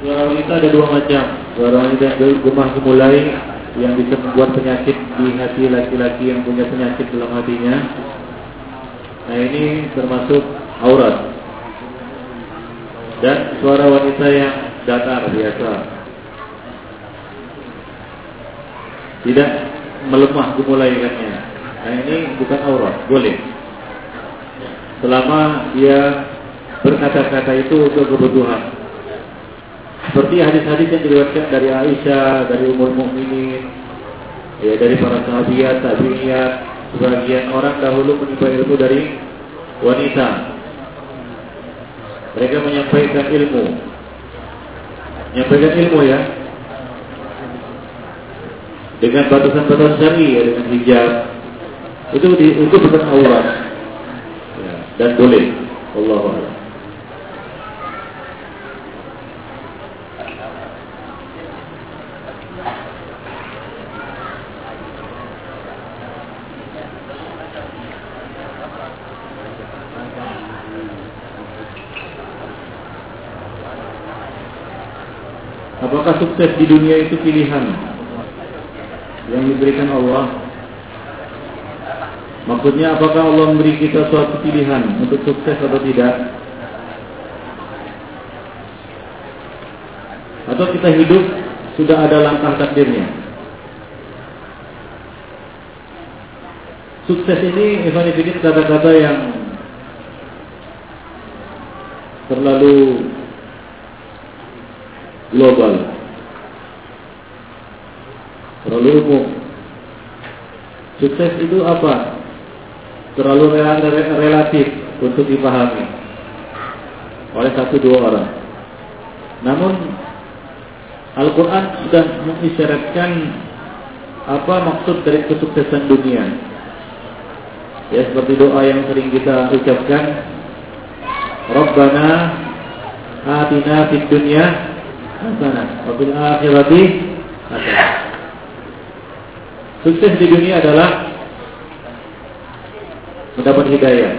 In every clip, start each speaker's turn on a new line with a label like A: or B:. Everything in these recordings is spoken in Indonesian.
A: Suara wanita ada dua macam. Suara wanita yang gemah gemulai yang bisa membuat penyakit di hati laki-laki yang punya penyakit dalam hatinya. Nah ini termasuk aurat. Dan suara wanita yang datar biasa. Tidak melemah gemulaikannya. Nah ini bukan aurat, boleh. Selama dia berkata-kata itu untuk kebutuhan. Seperti hadis-hadis yang diriwayatkan dari Aisyah, dari umur mukminin, ya dari para sahabat, tabi'iyat, sebagian orang dahulu menimba ilmu dari wanita. Mereka menyampaikan ilmu. Menyampaikan ilmu ya. Dengan batasan-batasan syar'i ya, dengan hijab. Itu itu bukan aurat. Ya, dan boleh. Allah Apakah sukses di dunia itu pilihan yang diberikan Allah? Maksudnya apakah Allah memberi kita suatu pilihan untuk sukses atau tidak? Atau kita hidup sudah ada langkah takdirnya? Sukses ini Ivan kata-kata yang terlalu global. Terlalu umum. Sukses itu apa? Terlalu relatif untuk dipahami oleh satu dua orang. Namun Al-Quran sudah mengisyaratkan apa maksud dari kesuksesan dunia. Ya seperti doa yang sering kita ucapkan Rabbana atina fid dunya hasanah wa fil akhirati hasanah. Sukses di dunia adalah mendapat hidayah.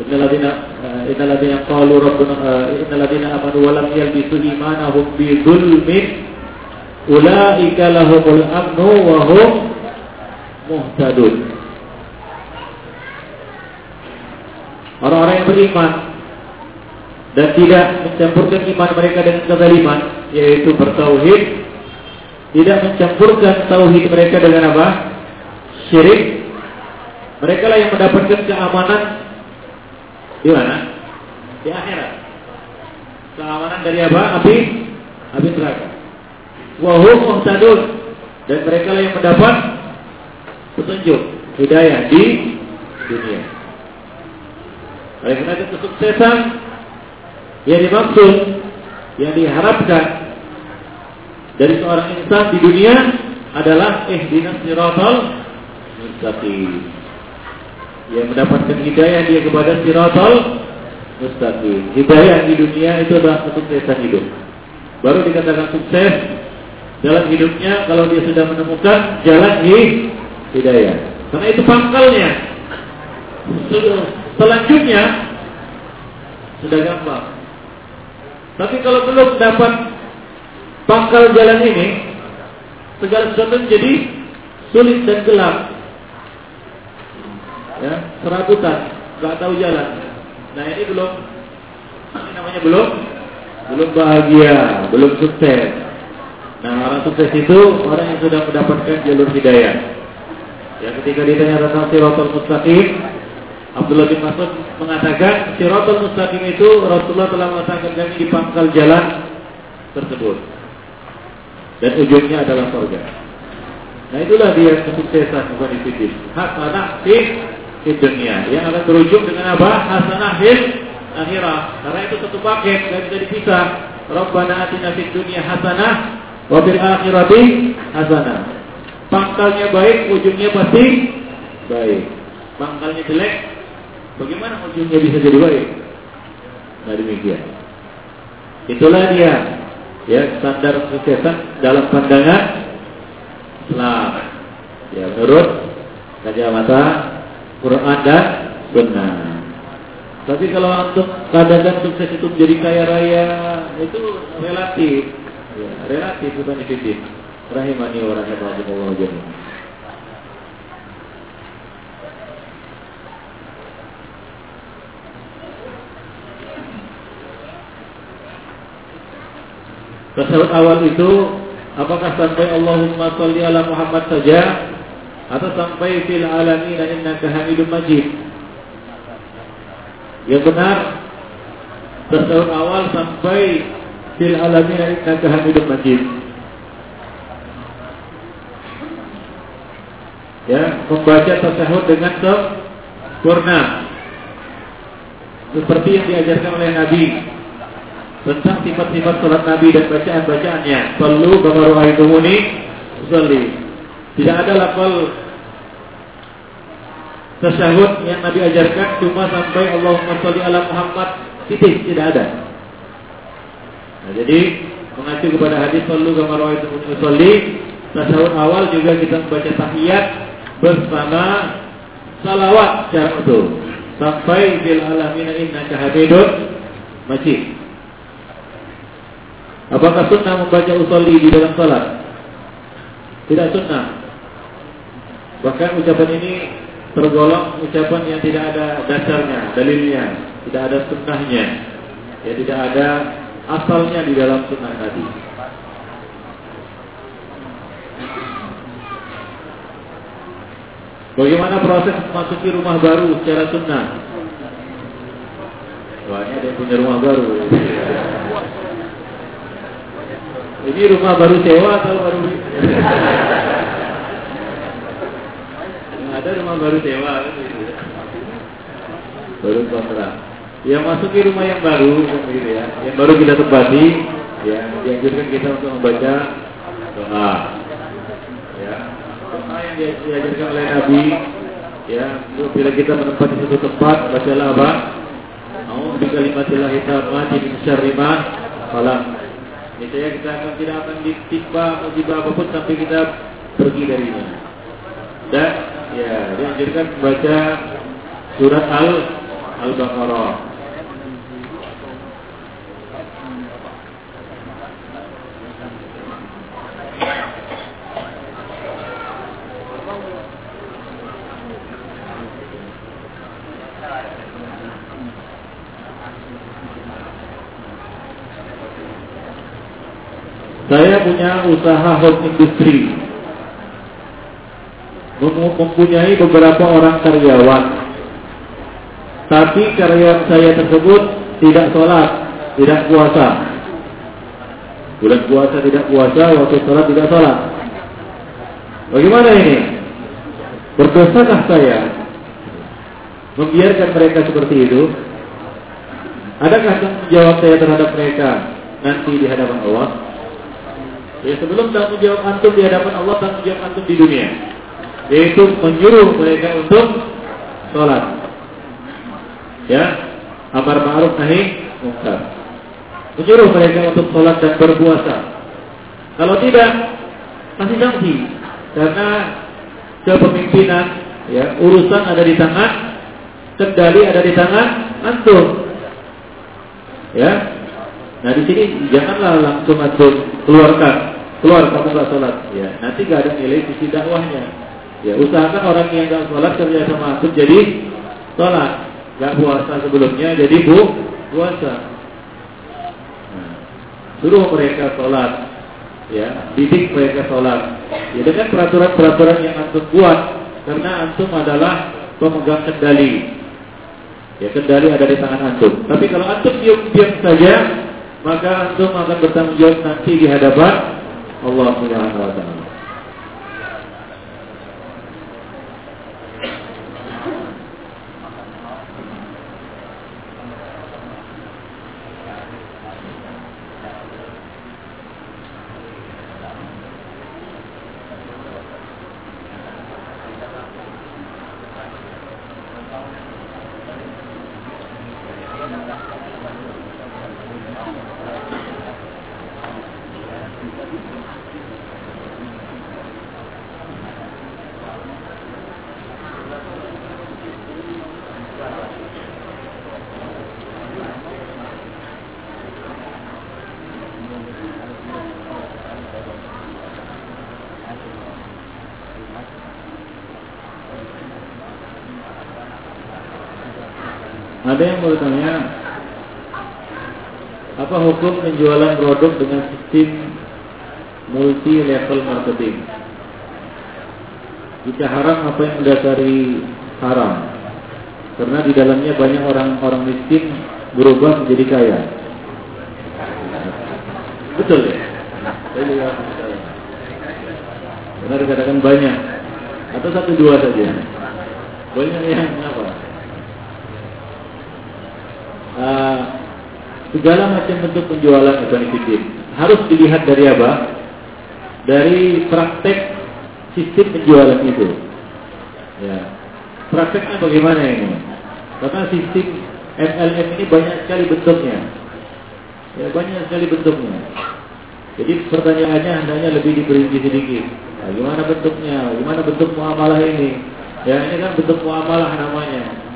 A: Innal ladina eh, innal ladina qalu rabbuna eh, innal ladina amanu wa lam yalbisu imanahum bi dzulmin ulaika lahumul amnu wa hum muhtadun. Orang-orang yang beriman dan tidak mencampurkan iman mereka dengan kezaliman yaitu bertauhid. Tidak mencampurkan tauhid mereka dengan apa? Syirik. Mereka lah yang mendapatkan keamanan. Di mana? Di akhirat. Keamanan dari apa? Api? Api neraka. Wahum muhtadun. Dan mereka lah yang mendapat petunjuk hidayah di dunia. Oleh karena itu kesuksesan yang dimaksud, yang diharapkan dari seorang insan di dunia adalah ihdinas siratal mustaqim. Yang mendapatkan hidayah dia kepada siratal mustaqim. Hidayah di dunia itu adalah kesuksesan hidup. Baru dikatakan sukses dalam hidupnya kalau dia sudah menemukan jalan hidayah. Karena itu pangkalnya. Selanjutnya sudah gampang. Tapi kalau belum dapat pangkal jalan ini, segala sesuatu menjadi sulit dan gelap. Ya, serabutan, nggak tahu jalan. Nah ini belum, ini namanya belum, belum bahagia, belum sukses. Nah orang sukses itu orang yang sudah mendapatkan jalur hidayah. Ya ketika ditanya tentang siratul mustaqim, Abdullah bin Mas'ud mengatakan Siratul Mustaqim itu Rasulullah telah mengatakan kami di pangkal jalan tersebut. Dan ujungnya adalah surga. Nah itulah dia kesuksesan bukan di Hasanah di dunia yang akan berujung dengan apa? Hasanah fil akhirah. Karena itu satu paket dan bisa dipisah. Rabbana atina fid dunya hasanah wa fil akhirati hasanah. Pangkalnya baik, ujungnya pasti baik. Pangkalnya jelek, Bagaimana ujungnya bisa jadi baik? Nah demikian. Itulah dia ya standar kesuksesan dalam pandangan Islam. Ya menurut kacamata Quran dan Sunnah. Tapi kalau untuk keadaan sukses itu menjadi kaya raya itu relatif, ya, relatif bukan efektif. Rahimani wa rahimakumullah jami'an. Tasawuf awal itu apakah sampai Allahumma sholli ala Muhammad saja atau sampai fil alamin innaka Hamidum Majid? Yang benar tasawuf awal sampai fil alamin innaka Hamidum Majid. Ya, membaca tasawuf dengan sempurna seperti yang diajarkan oleh Nabi tentang sifat-sifat salat Nabi dan bacaan-bacaannya. Perlu baru aitumuni usolli. Tidak ada lafal tasyahud yang Nabi ajarkan cuma sampai Allahumma sholli ala Muhammad titik tidak ada. Nah, jadi mengacu kepada hadis perlu baru aitumuni usolli. Tasyahud awal juga kita membaca tahiyat bersama salawat secara utuh sampai bil alamin innaka hamidun majid. Apakah sunnah membaca usolli di dalam salat? Tidak sunnah. Bahkan ucapan ini tergolong ucapan yang tidak ada dasarnya, dalilnya, tidak ada sunnahnya, ya tidak ada asalnya di dalam sunnah tadi. Bagaimana proses memasuki rumah baru secara sunnah? Wah, ini yang punya rumah baru. Ini rumah baru sewa atau baru ada rumah baru sewa baru kontrak. Yang masuk ke rumah yang baru gitu ya. Yang baru kita tempati ya. Dianjurkan kita untuk membaca doa ya. Doa yang diajarkan oleh Nabi ya. Bila kita menempati suatu tempat bacalah apa? Mau di kalimatillah hitamah di syarri ma Niscaya kita akan tidak akan ditimpa musibah apa pun sampai kita pergi dari ini. Dan ya dianjurkan membaca surat Al Al-Baqarah Saya punya usaha home industry. Mempunyai beberapa orang karyawan. Tapi karyawan saya tersebut tidak sholat Tidak puasa. Bulan puasa tidak puasa Waktu sholat tidak sholat. Bagaimana ini? Berdosakah saya Membiarkan mereka seperti itu? Adakah tanggung jawab saya terhadap mereka Nanti di hadapan Allah Ya sebelum tanggung jawab antum di hadapan Allah, tanggung jawab antum di dunia. Yaitu menyuruh mereka untuk sholat. Ya, amar ma'ruf nahi munkar. Menyuruh mereka untuk sholat dan berpuasa. Kalau tidak, pasti sanksi. Karena kepemimpinan, ya urusan ada di tangan, kendali ada di tangan antum. Ya, Nah di sini janganlah langsung antum keluarkan keluar kamu nggak sholat, ya nanti nggak ada nilai sisi dakwahnya. Ya usahakan orang yang nggak sholat kerja sama aku jadi sholat, nggak puasa sebelumnya jadi bu puasa. Nah, suruh mereka sholat, ya didik mereka sholat. Ya dengan peraturan-peraturan yang antum buat, karena antum adalah pemegang kendali. Ya kendali ada di tangan antum. Tapi kalau antum diam-diam saja, maka antum akan bertanggung jawab nanti di hadapan Allah Subhanahu wa taala. Ada yang bertanya, apa hukum penjualan produk dengan sistem multi level marketing? Jika haram, apa yang mendasari haram? Karena di dalamnya banyak orang-orang miskin berubah menjadi kaya. Betul ya? Benar dikatakan banyak atau satu dua saja. Banyak yang apa? Uh, segala macam bentuk penjualan organik harus dilihat dari apa? Dari praktek sistem penjualan itu. Ya. Prakteknya bagaimana ini? Karena sistem MLM ini banyak sekali bentuknya. Ya, banyak sekali bentuknya. Jadi pertanyaannya hendaknya lebih diperinci sedikit. Nah, gimana bentuknya? Gimana bentuk muamalah ini? Ya, ini kan bentuk muamalah namanya.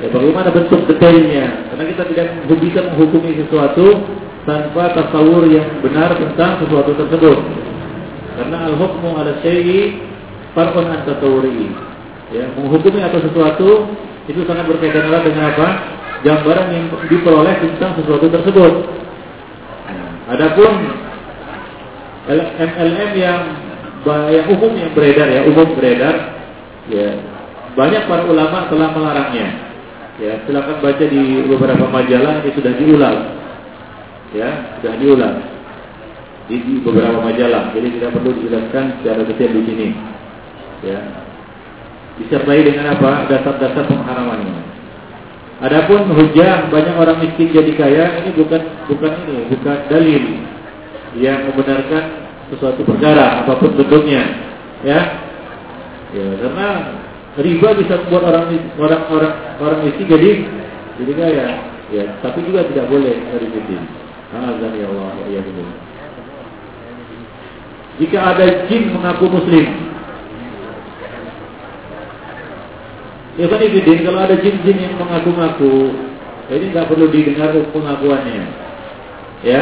A: Ya, bagaimana bentuk detailnya? Karena kita tidak bisa menghukumi sesuatu tanpa tasawur yang benar tentang sesuatu tersebut. Karena al-hukmu ala syai'i farqun an tatawuri. Ya, menghukumi atau sesuatu itu sangat berkaitan erat dengan apa? Gambaran yang diperoleh tentang sesuatu tersebut. Nah, adapun MLM yang yang umum yang beredar ya, umum beredar, ya banyak para ulama telah melarangnya. Ya, silakan baca di beberapa majalah ini sudah diulang. Ya, sudah diulang di, di beberapa majalah. Jadi tidak perlu dijelaskan secara detail di sini. Ya. Disertai dengan apa? Dasar-dasar pengharamannya. Adapun hujah banyak orang miskin jadi kaya ini bukan bukan ini, bukan dalil yang membenarkan sesuatu perkara apa pun bentuknya. Ya. Ya, karena riba bisa membuat orang orang orang orang miskin jadi jadi kaya ya? Tapi juga tidak boleh dari miskin azan ya Allah ya jika ada jin mengaku muslim ya kan itu kalau ada jin-jin yang mengaku-ngaku ini nggak perlu didengar pengakuannya. Ya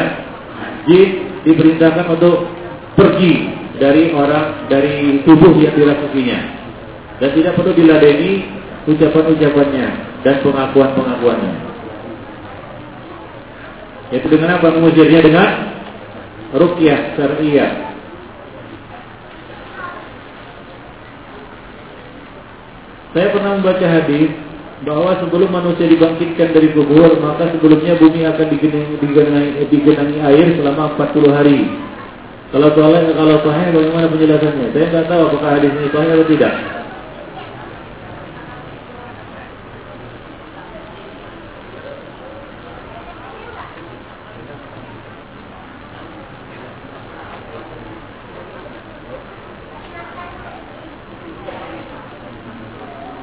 A: jin diperintahkan untuk pergi dari orang dari tubuh yang dirasukinya dan tidak perlu diladeni ucapan-ucapannya dan pengakuan-pengakuannya. Yaitu dengan apa mengusirnya dengan rukyah syariah. Saya pernah membaca hadis bahwa sebelum manusia dibangkitkan dari kubur, maka sebelumnya bumi akan digenangi, digenangi, air selama 40 hari. Kalau soalnya kalau sahih bagaimana penjelasannya? Saya tidak tahu apakah hadis ini sahih atau tidak.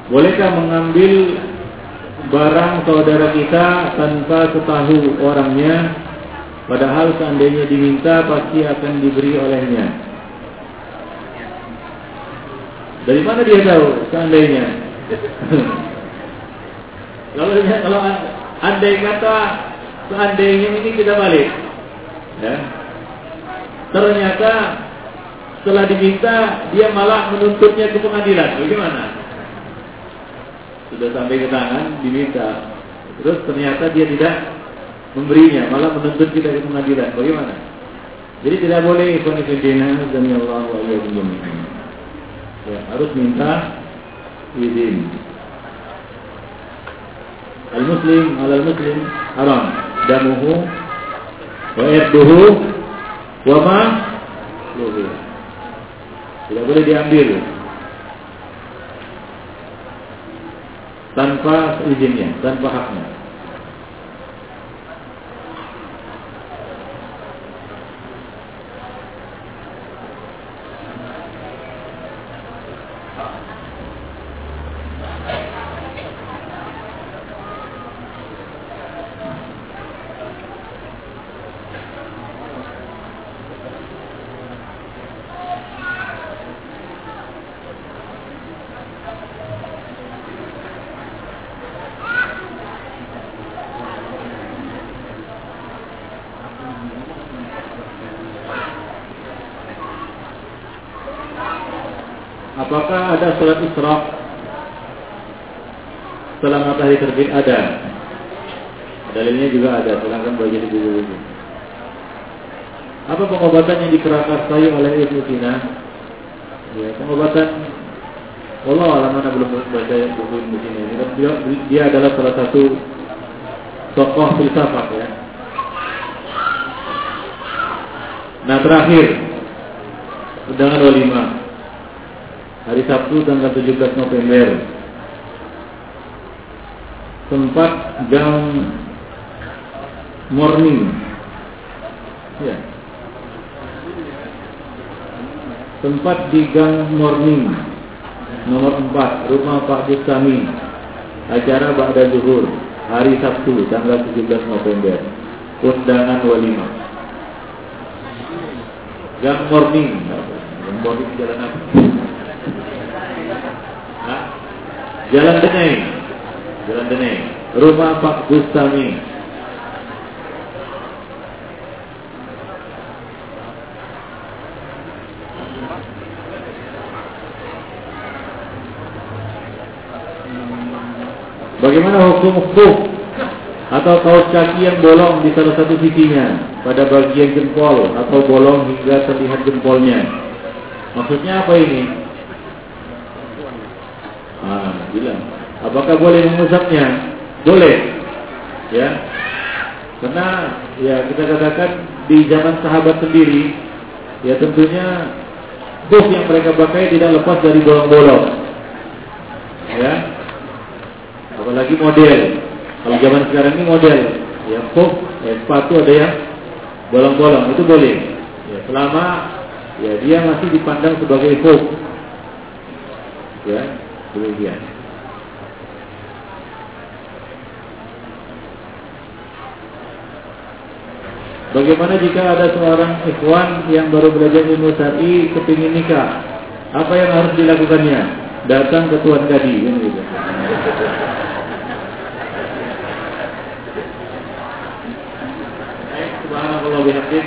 A: Bolehkah mengambil barang saudara kita tanpa ketahui orangnya Padahal seandainya diminta pasti akan diberi olehnya Dari mana dia tahu seandainya Kalau kalau andai kata seandainya ini kita balik ya. Ternyata setelah diminta dia malah menuntutnya ke pengadilan Bagaimana? Sudah sampai ke tangan diminta. Terus ternyata dia tidak memberinya malah menuntut kita ke pengadilan. Bagaimana? Jadi tidak boleh fillah dan Allah ya harus minta izin. Al muslim al muslim haram. Damuhu wa irduhu wa ma tidak boleh diambil tanpa izinnya, tanpa haknya. Apakah ada sholat isra setelah matahari terbit? Ada. dalilnya juga ada, silahkan baca di buku-buku. Apa pengobatan yang dikerakarsai oleh Ibnu Sina? Ya, pengobatan Allah alam mana belum baca buku Ibnu Sina ini. Dia, dia adalah salah satu tokoh filsafat ya. Nah terakhir undangan walimah hari Sabtu tanggal 17 November. Tempat gang morning. Ya. Tempat di gang morning. Nomor 4 rumah Pak Bustami acara Ba'da Zuhur hari Sabtu tanggal 17 November. Undangan walimah gang morning. Gang morning jalan apa? Jalan Denai jalan Denai rumah Pak Bustami Bagaimana hukum hukum atau kaos kaki yang bolong di salah satu sisinya pada bagian jempol atau bolong hingga terlihat jempolnya? Maksudnya apa ini? Ah, bilang. Apakah boleh mengusapnya? Boleh. Ya. Karena ya kita katakan di zaman sahabat sendiri ya tentunya bus yang mereka pakai tidak lepas dari bolong-bolong. Ya, apalagi model. Kalau zaman sekarang ini model, ya kok ya, sepatu ada yang bolong-bolong itu boleh. Ya, selama ya dia masih dipandang sebagai kok. Ya, demikian. Bagaimana jika ada seorang ikhwan yang baru belajar ilmu syar'i kepingin nikah? Apa yang harus dilakukannya? Datang ke tuan kadi, kan gitu. Subhanallah bihamdik,